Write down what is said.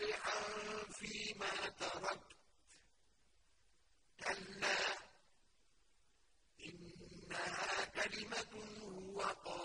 صالحا فيما تركت كلا إنها كلمة هو قال.